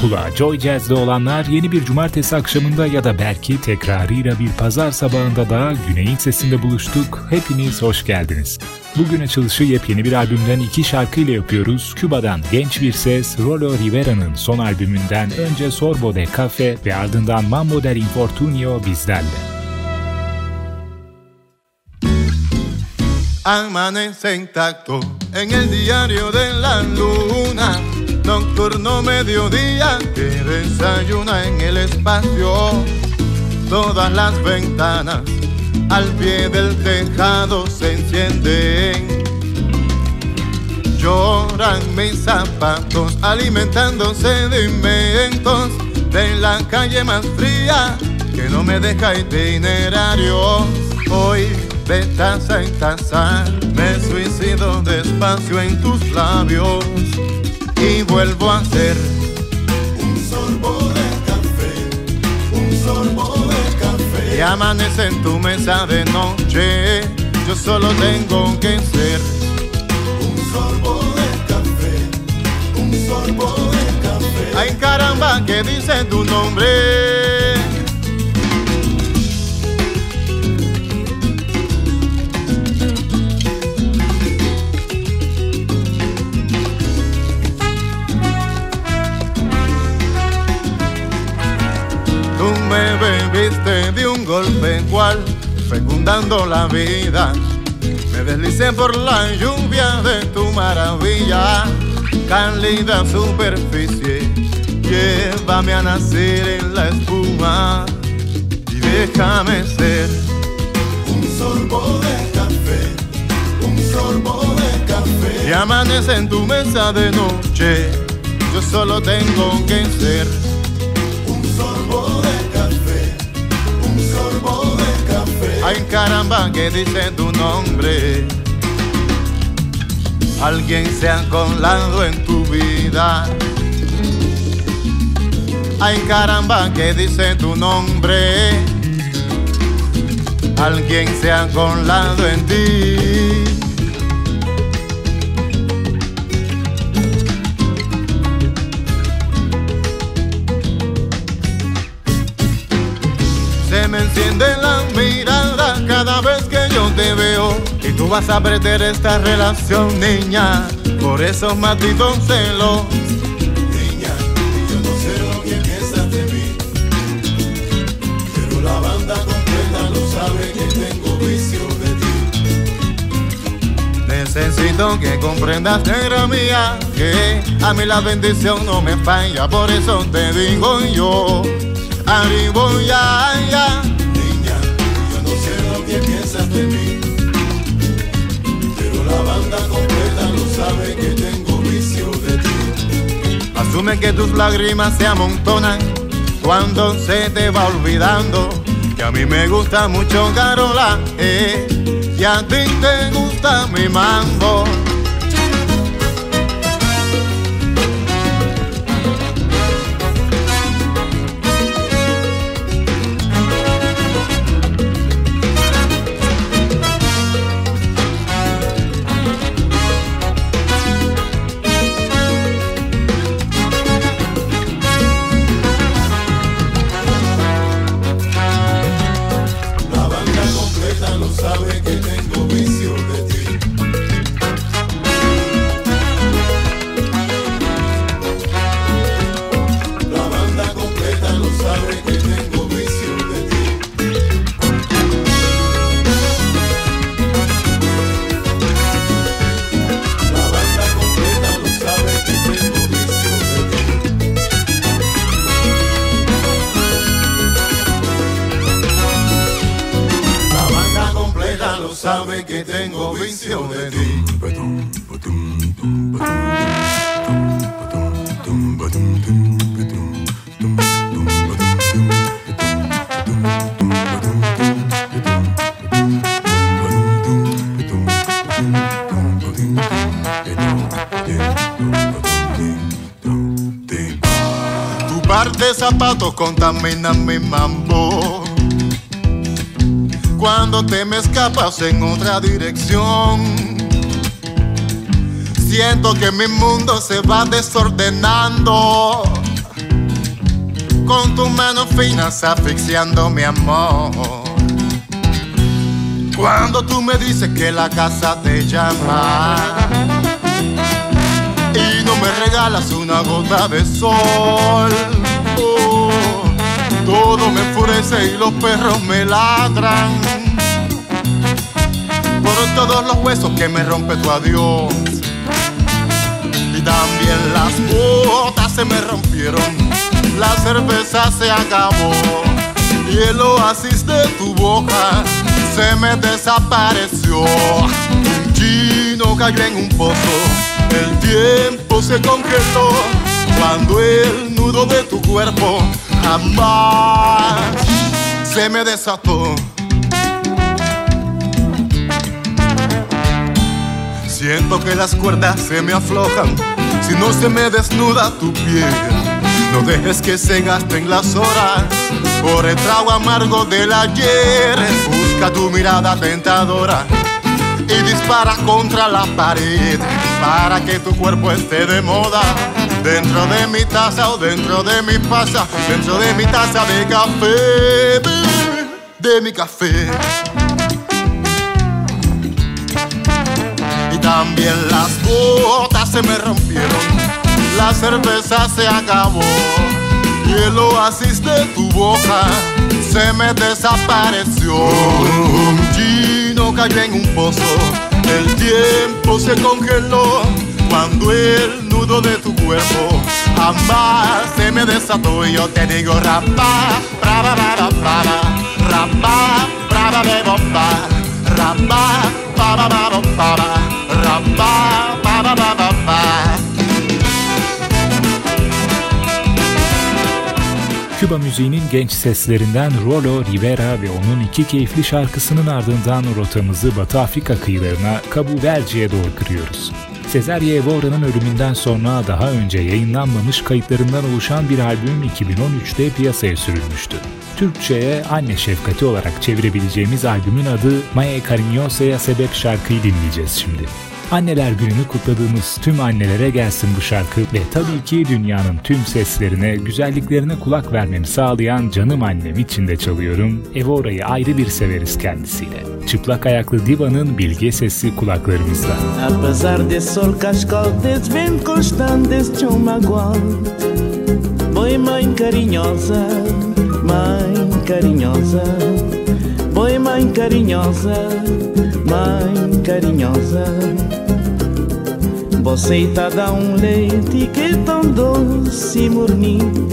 kulağa. Joy Jazz'de olanlar yeni bir cumartesi akşamında ya da belki tekrarıyla bir pazar sabahında da Güney'in sesinde buluştuk. Hepiniz hoş geldiniz. Bugün açılışı yepyeni bir albümden iki şarkıyla yapıyoruz. Küba'dan genç bir ses, Rolo Rivera'nın son albümünden önce Sorbo de Cafe ve ardından Mambo del Infortunio bizlerle. Amanece intacto en el diario de la luna, nocturno mediodía que desayuna en el espacio. Todas las ventanas al pie del tejado se encienden. Lloran mis zapatos alimentándose de de la calle más fría que no me deja itinerarios. Hoy de taza en taza, me suicido despacio en tus labios y vuelvo a ser un sorbo de café, un sorbo de café. Y amanece en tu mesa de noche, yo solo tengo que ser un sorbo de café, un sorbo de café. Ay caramba, que dice tu nombre. Me bebiste de un golpe cual fecundando la vida. Me deslicé por la lluvia de tu maravilla, cálida superficie. Llévame a nacer en la espuma y déjame ser un sorbo de café, un sorbo de café. Y amanece en tu mesa de noche, yo solo tengo que ser Ay caramba, que dice tu nombre. Alguien se ha colado en tu vida. Ay caramba, que dice tu nombre. Alguien se ha colado en ti. Enciende la mirada cada vez que yo te veo y tú vas a perder esta relación, niña, por esos malditos celos. Niña, yo no sé lo que piensas de mí, pero la banda completa lo sabe que tengo vicio de ti. Necesito que comprendas, negra mía, que a mí la bendición no me falla, por eso te digo yo, arribo ya, ya. Pero la banda completa lo sabe que tengo vicio de ti. Asume que tus lágrimas se amontonan cuando se te va olvidando que a mí me gusta mucho Carola eh, y a ti te gusta mi mambo. Zapatos contamina mi mambo. Cuando te me escapas en otra dirección, siento que mi mundo se va desordenando. con tus manos finas asfixiando mi amor. Cuando tú me dices que la casa te llama y no me regalas una gota de sol. Todo me enfurece y los perros me ladran. Por todos los huesos que me rompe tu adiós. Y también las botas se me rompieron, la cerveza se acabó. Y el oasis de tu boca se me desapareció. Un chino cayó en un pozo, el tiempo se congeló. Cuando el nudo de tu cuerpo jamás se me desató. Siento que las cuerdas se me aflojan si no se me desnuda tu piel. No dejes que se gasten las horas por el trago amargo del ayer. Busca tu mirada tentadora y dispara contra la pared para que tu cuerpo esté de moda. Dentro de mi taza o dentro de mi pasa, dentro de mi taza de café, de mi café. También las botas se me rompieron, la cerveza se acabó y el oasis de tu boca se me desapareció. Un chino cayó en un pozo, el tiempo se congeló cuando el nudo de tu cuerpo jamás se me desató y yo te digo rapa, brava, brava, brava, rapa, brava, beba, rapa, brava, brava, brava, rapa, brava, brava, brava. Küba müziğinin genç seslerinden Rolo Rivera ve onun iki keyifli şarkısının ardından rotamızı Batı Afrika kıyılarına Kabu Verci'ye doğru kırıyoruz. Cesare Evora'nın ölümünden sonra daha önce yayınlanmamış kayıtlarından oluşan bir albüm 2013'te piyasaya sürülmüştü. Türkçe'ye anne şefkati olarak çevirebileceğimiz albümün adı Maya Cariñosa'ya sebep şarkıyı dinleyeceğiz şimdi. Anneler gününü kutladığımız tüm annelere gelsin bu şarkı ve tabii ki dünyanın tüm seslerine, güzelliklerine kulak vermemi sağlayan canım annem için de çalıyorum. Evora'yı ayrı bir severiz kendisiyle. Çıplak ayaklı divanın bilge sesi kulaklarımızda. Apesar de sol cascal, des vento constantes, magoal. Boy mãe carinhosa, mãe carinhosa. Boy mãe carinhosa, mãe carinhosa. Você tá dá um leite que é tão doce e morninho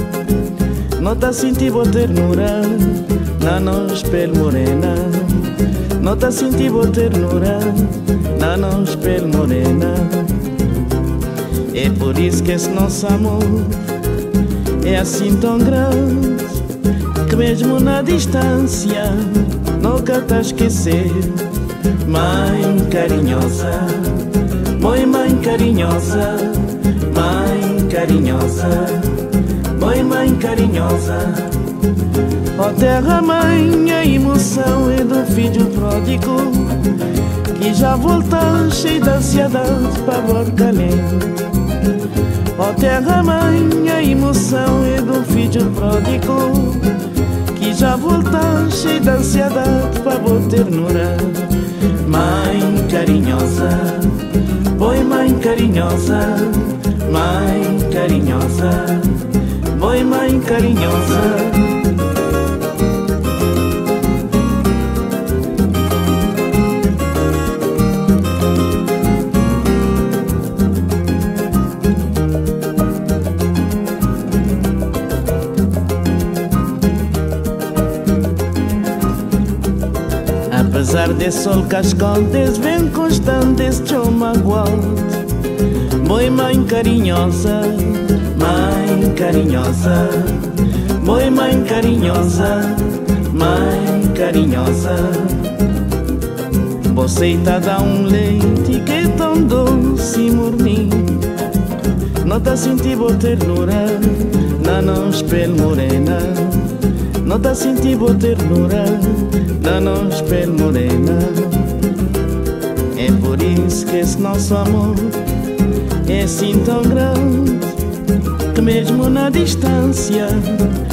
Não tá sentindo ternura na nos pele morena. Não tá sentindo ternura na nos pele morena. É por isso que esse nosso amor é assim tão grande Que mesmo na distância nunca tá esquecer Mãe carinhosa Mãe, carinhosa, mãe carinhosa, mãe, mãe carinhosa. Ó oh, terra, mãe, a emoção é do filho pródigo que já volta cheio de ansiedade para lente. Ó oh, terra, mãe, a emoção é do filho pródigo que já volta cheio de ansiedade para boa ternura. Mãe carinhosa. Oi mãe carinhosa, mãe carinhosa, oi mãe carinhosa. De sol cascantes, vem constantes, chama igual. Mãe, carinhosa, mãe carinhosa, mãe, mãe carinhosa, mãe carinhosa. Você tá dá um leite que é tão doce e morninho. Não tá sentindo ternura na nossa pele morena. Não tá sentindo ternura da nossa pele morena. É por isso que esse nosso amor é assim tão grande que mesmo na distância,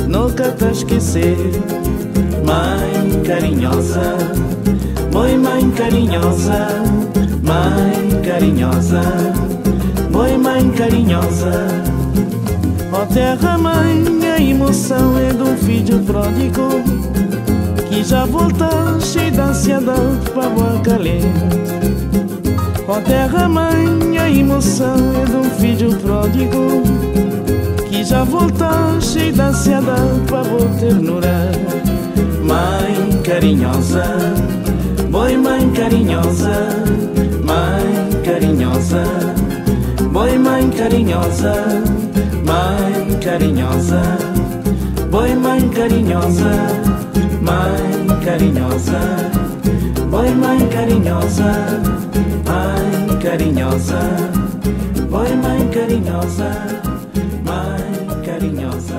nunca te esquecer. Mãe carinhosa, mãe, mãe carinhosa, mãe carinhosa, mãe, mãe carinhosa. Ó oh, terra, mãe, a emoção é um filho pródigo que já volta cheio de ansiedade para boa calente. Ó terra, mãe, a emoção é de um filho pródigo que já volta cheio de ansiedade para boa ternura. Mãe carinhosa, boi mãe carinhosa, mãe carinhosa, boi mãe carinhosa, mãe carinhosa, boi mãe carinhosa, mãe carinhosa, boi mãe carinhosa, mãe carinhosa, boi mãe carinhosa.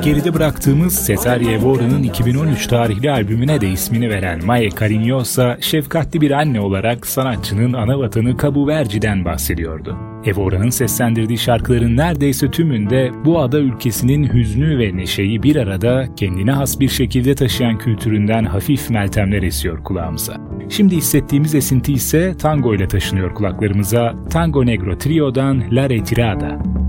Geride bıraktığımız Cesaria Evora'nın 2013 tarihli albümüne de ismini veren Mae Cariñosa, şefkatli bir anne olarak sanatçının ana vatanı Cabo Verde'den bahsediyordu. Evora'nın seslendirdiği şarkıların neredeyse tümünde bu ada ülkesinin hüznü ve neşeyi bir arada kendine has bir şekilde taşıyan kültüründen hafif meltemler esiyor kulağımıza. Şimdi hissettiğimiz esinti ise tango ile taşınıyor kulaklarımıza. Tango Negro Trio'dan La Retirada.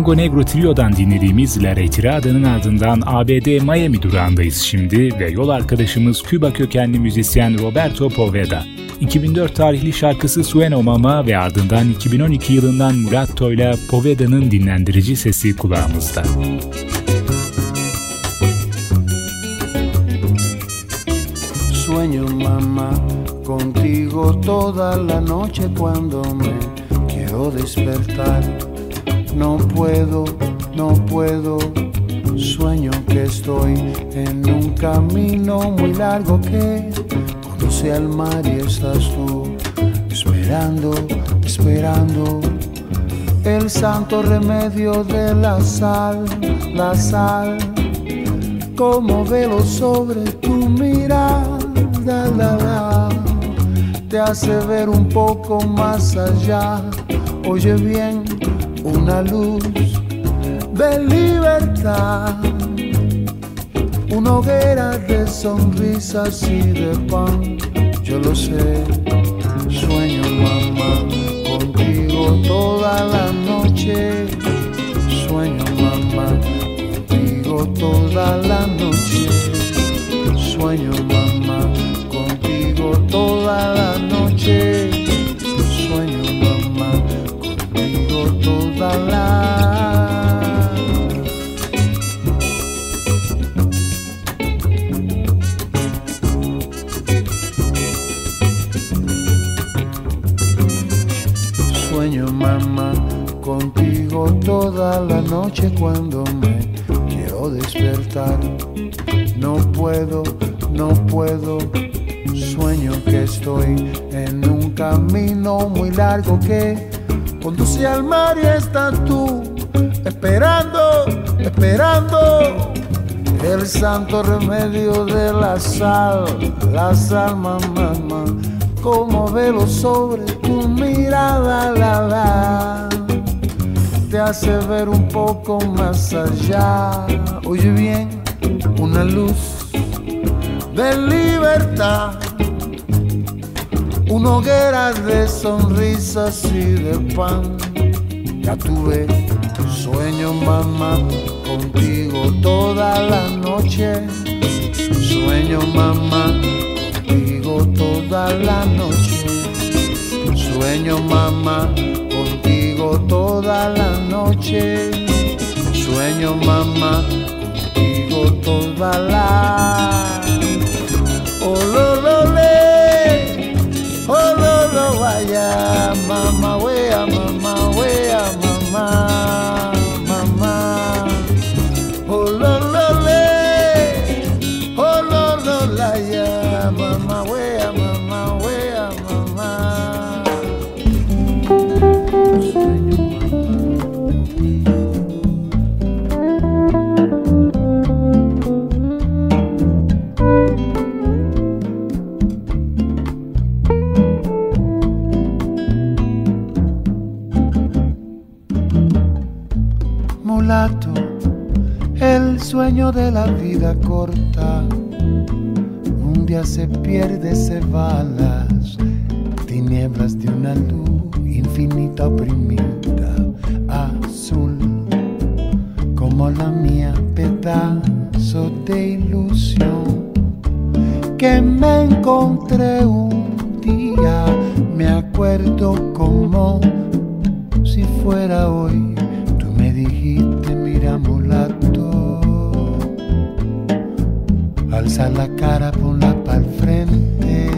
Tango Negro Trio'dan dinlediğimiz La Retirada'nın ardından ABD Miami durağındayız şimdi ve yol arkadaşımız Küba kökenli müzisyen Roberto Poveda. 2004 tarihli şarkısı Sueno Mama ve ardından 2012 yılından Muratto ile Poveda'nın dinlendirici sesi kulağımızda. Sueño mamá contigo toda la noche cuando me quiero despertar. No puedo, no puedo, sueño que estoy en un camino muy largo que conduce al mar y estás tú esperando, esperando el santo remedio de la sal, la sal, como velo sobre tu mirada, la, te hace ver un poco más allá. Oye bien, una luz de libertad, una hoguera de sonrisas y de pan. Yo lo sé, sueño mamá contigo toda la noche. Sueño mamá contigo toda la noche. Sueño mamá contigo toda la noche. Toda la noche cuando me quiero despertar. No puedo, no puedo. Sueño que estoy en un camino muy largo que conduce al mar y estás tú esperando, esperando el santo remedio de la sal, la sal, mamá, mamá, como velo sobre tu mirada, la, la, te hace ver un poco más allá. Oye bien, una luz de libertad, una hoguera de sonrisas y de pan. Ya tuve sueño, mamá, contigo toda la noche. Sueño, mamá, contigo toda la noche. Sueño, mamá, contigo toda la noche. Sueño, mamá, contigo toda la. Oh, de la vida corta. Un día se pierde, se va a las tinieblas de una luz infinita oprimida, azul, como la mía, pedazo de ilusión que me encontré un día, me acuerdo como si fuera hoy, tú me dijiste, alza la cara, ponla pa'l frente,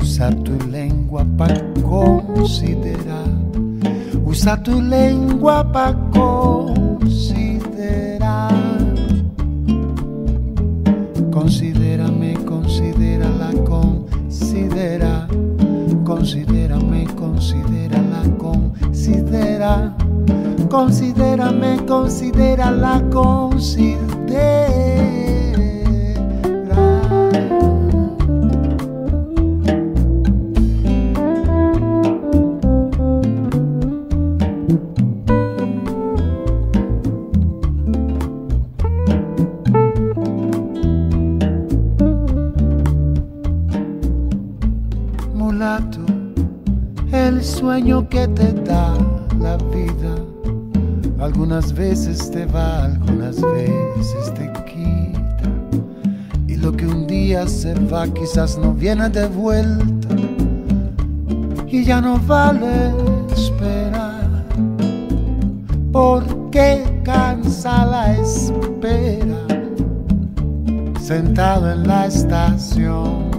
usa tu lengua pa' considerar, usa tu lengua pa' considerar. Considérame, considérala, considera. Considérame, considérala, considera. Considérame, considérala, considera. Te va, algunas veces te quita. Y lo que un día se va quizás no viene de vuelta. Y ya no vale esperar. Porque cansa la espera. Sentado en la estación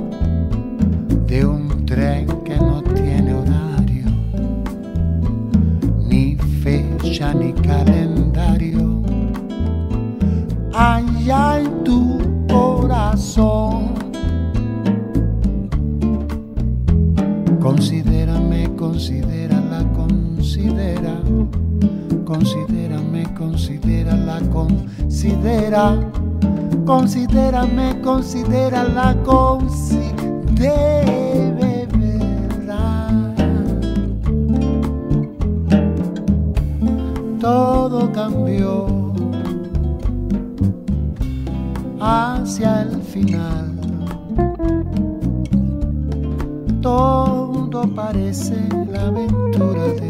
de un tren que no tiene horario, ni fecha ni calendario. Allá en tu corazón, considérame, considérala, considera, considérame, considérala, considera, considérame, considérala, considera. todo cambió Todo parece la aventura de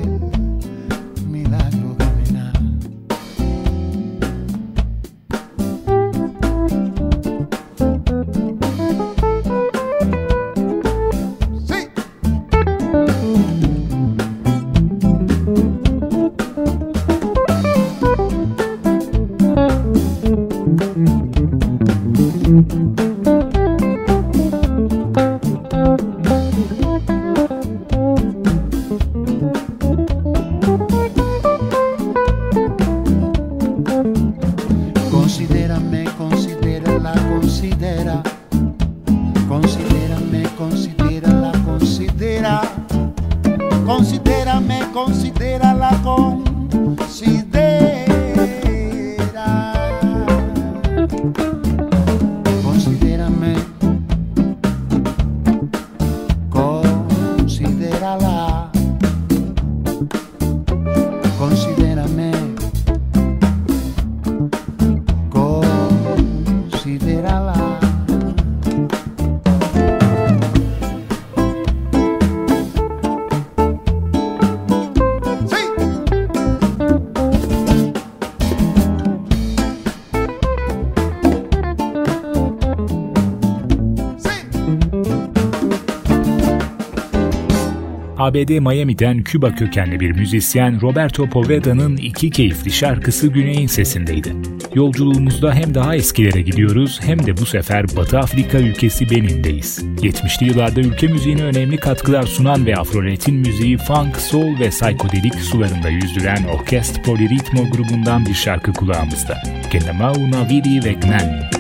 ABD Miami'den Küba kökenli bir müzisyen Roberto Poveda'nın iki keyifli şarkısı Güney'in sesindeydi. Yolculuğumuzda hem daha eskilere gidiyoruz hem de bu sefer Batı Afrika ülkesi Benin'deyiz. 70'li yıllarda ülke müziğine önemli katkılar sunan ve Afro-Latin müziği funk, soul ve psychedelic sularında yüzdüren Orkest Poliritmo grubundan bir şarkı kulağımızda. Kenamau Naviri ve Gnani.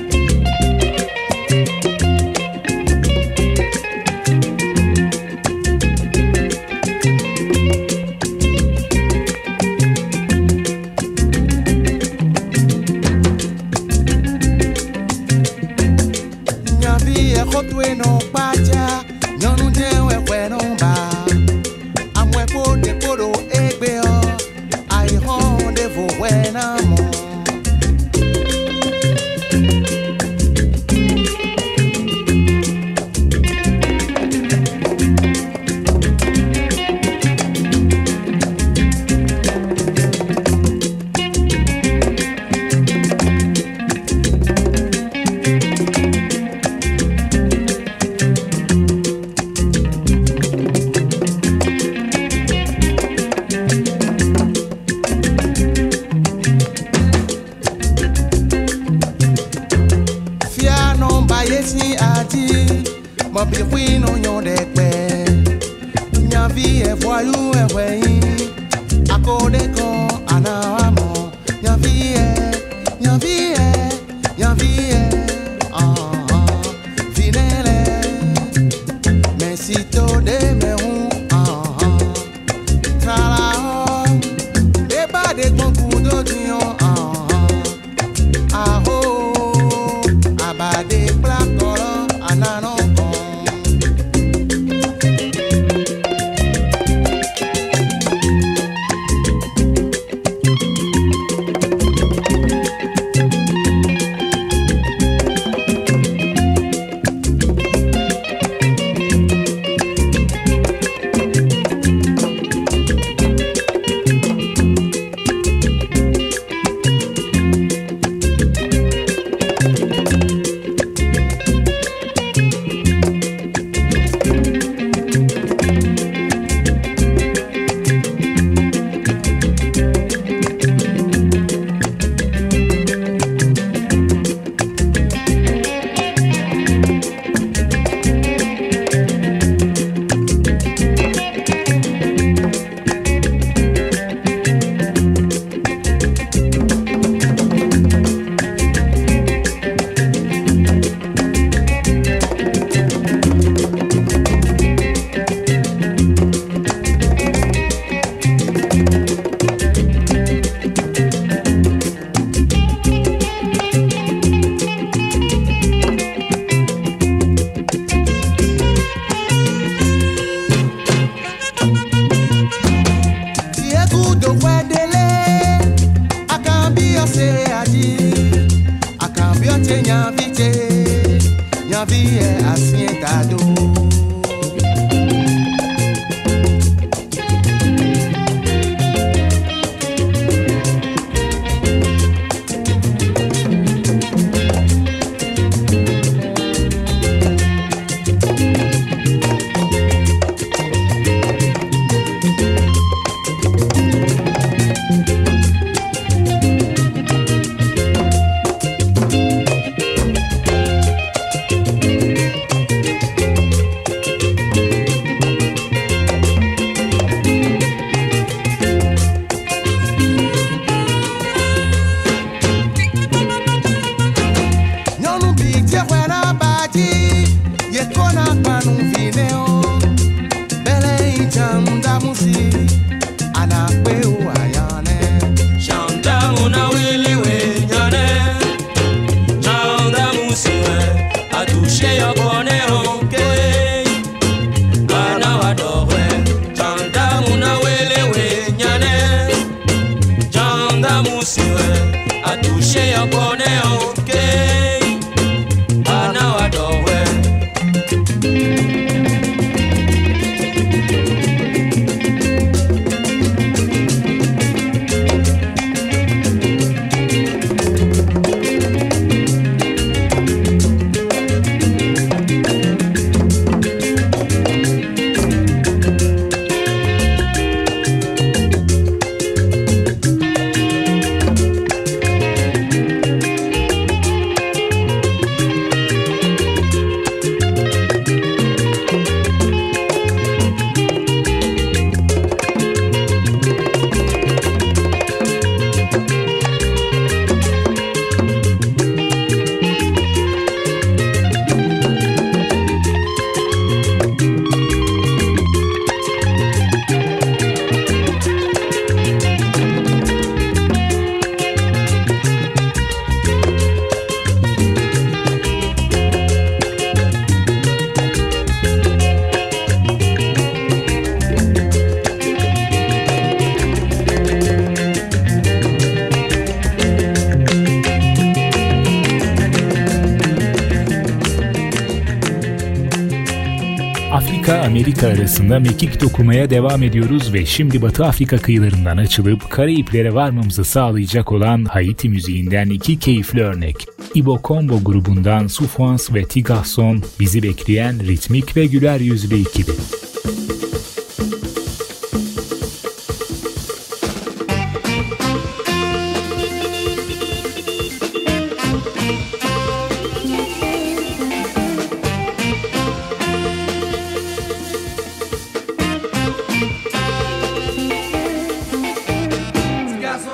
Afrika arasında mekik dokumaya devam ediyoruz ve şimdi Batı Afrika kıyılarından açılıp Karayiplere varmamızı sağlayacak olan Haiti müziğinden iki keyifli örnek. Ibo Combo grubundan Sufans ve Tigarson bizi bekleyen ritmik ve güler yüzlü ikili.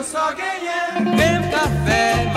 só ganhei meu café,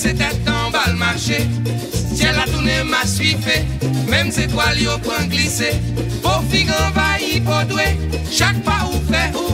c'était en bal marché. Tiens la tournée m'a suivi, même étoiles yo prend glissé. Pour figure envahi, pour doué, chaque pas ou fait ou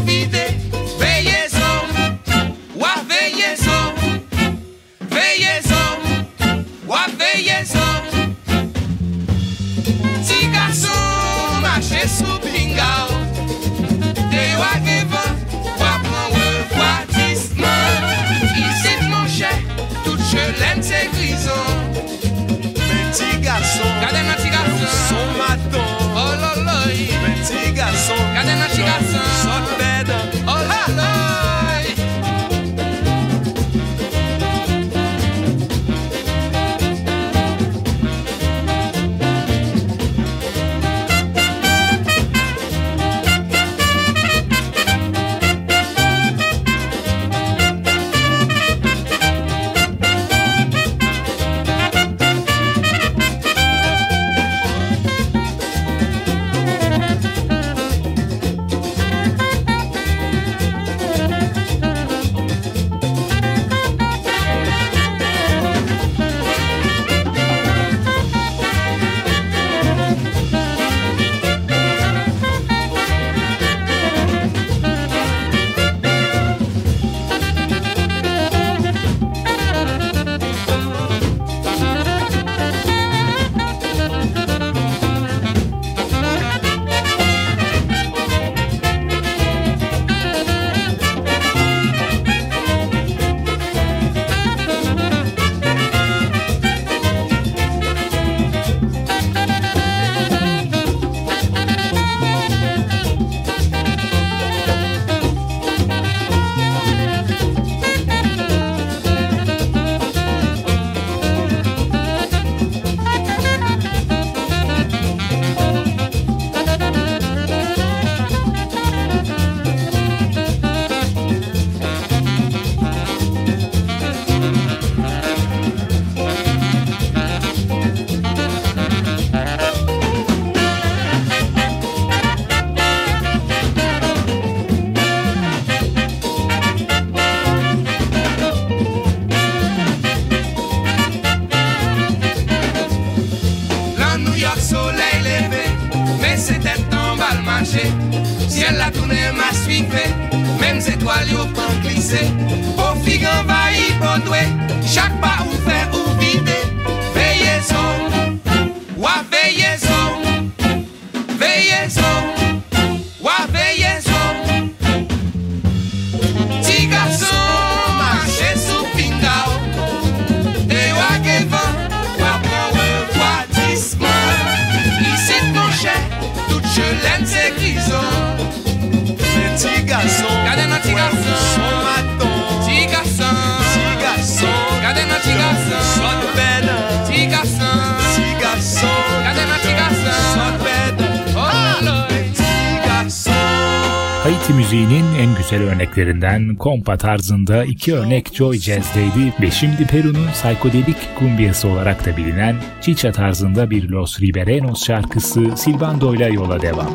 Haiti müziğinin en güzel örneklerinden kompa tarzında iki örnek Joy Jazz'deydi ve şimdi Peru'nun psikodelik kumbiyası olarak da bilinen Chicha tarzında bir Los Riberenos şarkısı Silbando ile yola devam.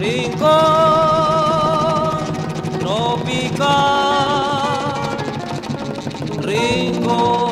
Rincón tropical, rincón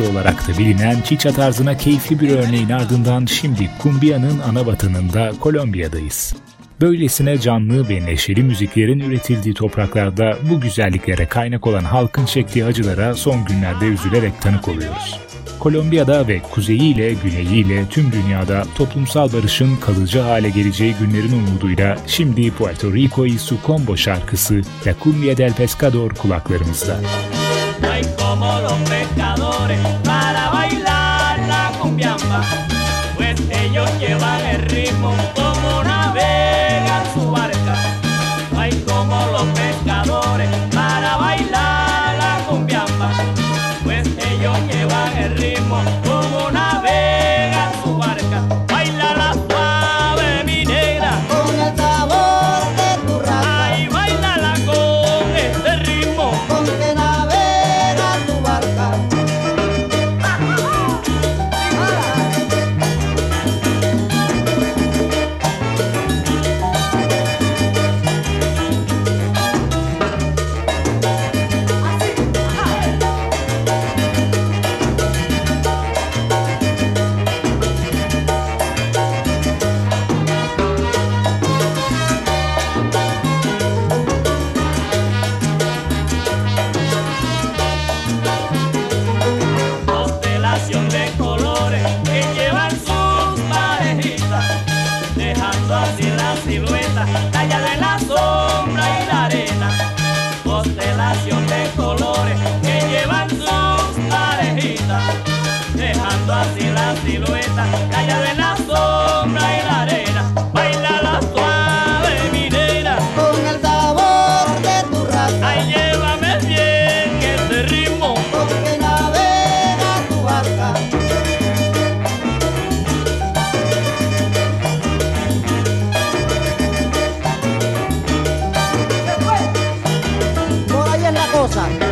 şarkısı olarak da bilinen Chicha tarzına keyifli bir örneğin ardından şimdi Kumbia'nın ana vatanında Kolombiya'dayız. Böylesine canlı ve neşeli müziklerin üretildiği topraklarda bu güzelliklere kaynak olan halkın çektiği acılara son günlerde üzülerek tanık oluyoruz. Kolombiya'da ve kuzeyiyle güneyiyle tüm dünyada toplumsal barışın kalıcı hale geleceği günlerin umuduyla şimdi Puerto Rico'yu Sucombo şarkısı La Cumbia del Pescador kulaklarımızda. Ay, como. Oh. Ozan.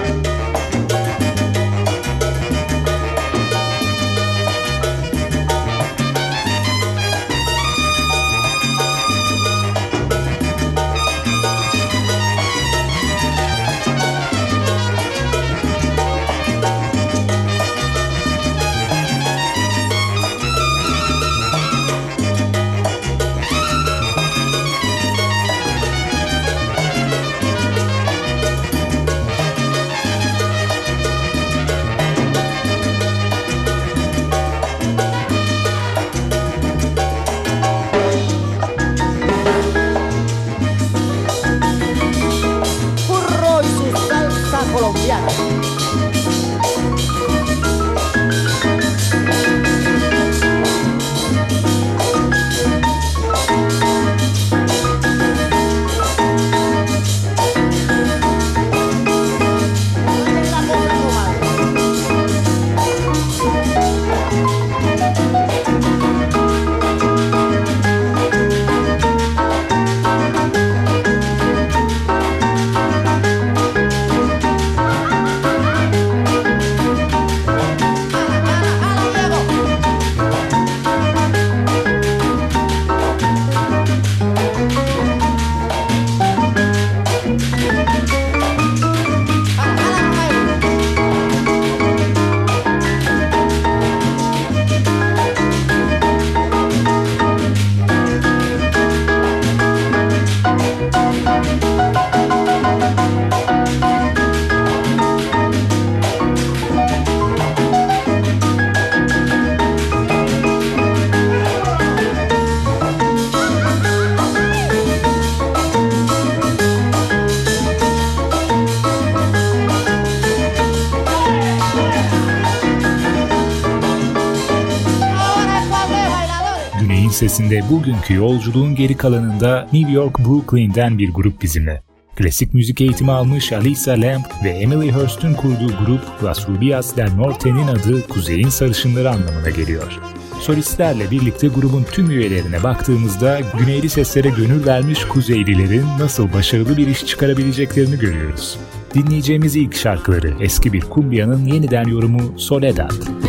listesinde bugünkü yolculuğun geri kalanında New York Brooklyn'den bir grup bizimle. Klasik müzik eğitimi almış Alisa Lamb ve Emily Hurst'un kurduğu grup Las Rubias del Norte'nin adı Kuzey'in sarışınları anlamına geliyor. Solistlerle birlikte grubun tüm üyelerine baktığımızda güneyli seslere gönül vermiş Kuzeylilerin nasıl başarılı bir iş çıkarabileceklerini görüyoruz. Dinleyeceğimiz ilk şarkıları eski bir kumbiyanın yeniden yorumu Soledad.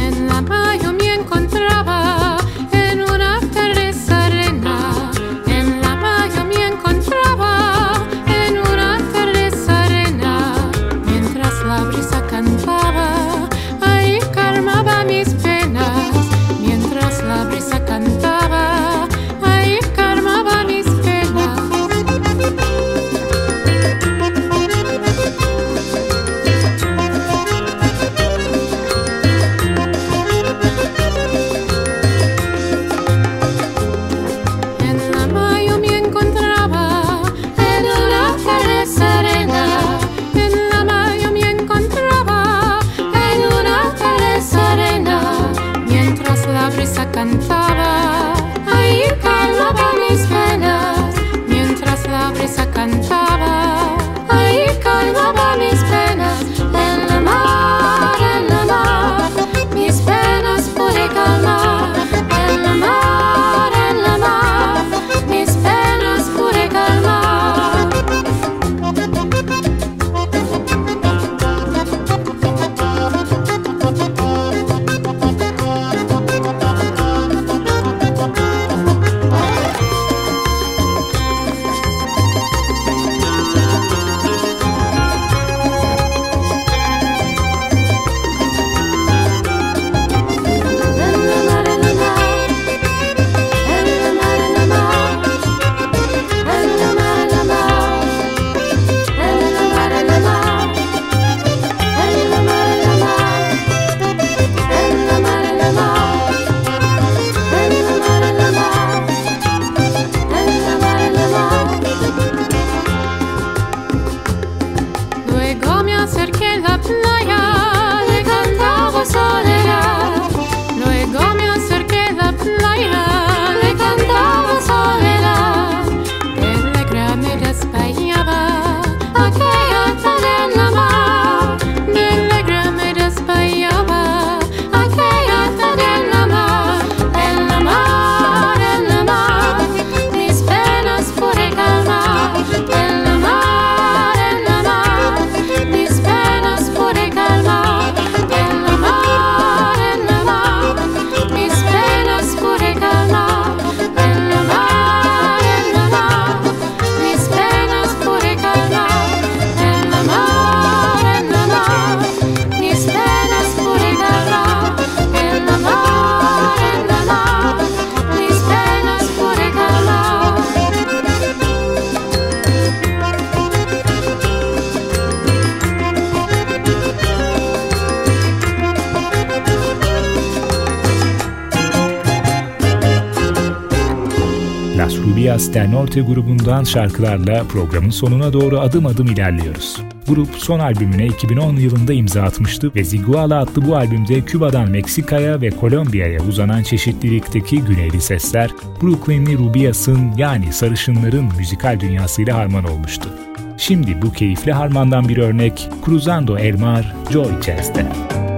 Sternorte grubundan şarkılarla programın sonuna doğru adım adım ilerliyoruz. Grup son albümüne 2010 yılında imza atmıştı ve Ziguala adlı bu albümde Küba'dan Meksika'ya ve Kolombiya'ya uzanan çeşitlilikteki güneyli sesler, Brooklynli Rubias'ın yani sarışınların müzikal dünyasıyla harman olmuştu. Şimdi bu keyifli harmandan bir örnek Cruzando Elmar, Joy Chest'ten.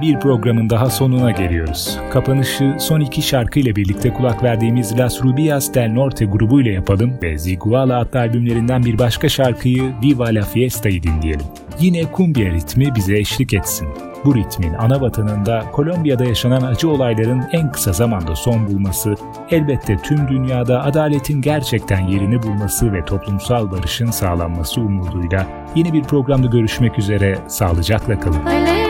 Bir programın daha sonuna geliyoruz. Kapanışı son iki şarkı ile birlikte kulak verdiğimiz Las Rubias del Norte grubu ile yapalım ve Ziguala adlı albümlerinden bir başka şarkıyı Viva la Fiesta'yı dinleyelim. Yine kumbia ritmi bize eşlik etsin. Bu ritmin ana vatanında Kolombiya'da yaşanan acı olayların en kısa zamanda son bulması, elbette tüm dünyada adaletin gerçekten yerini bulması ve toplumsal barışın sağlanması umuduyla yeni bir programda görüşmek üzere sağlıcakla kalın. querida,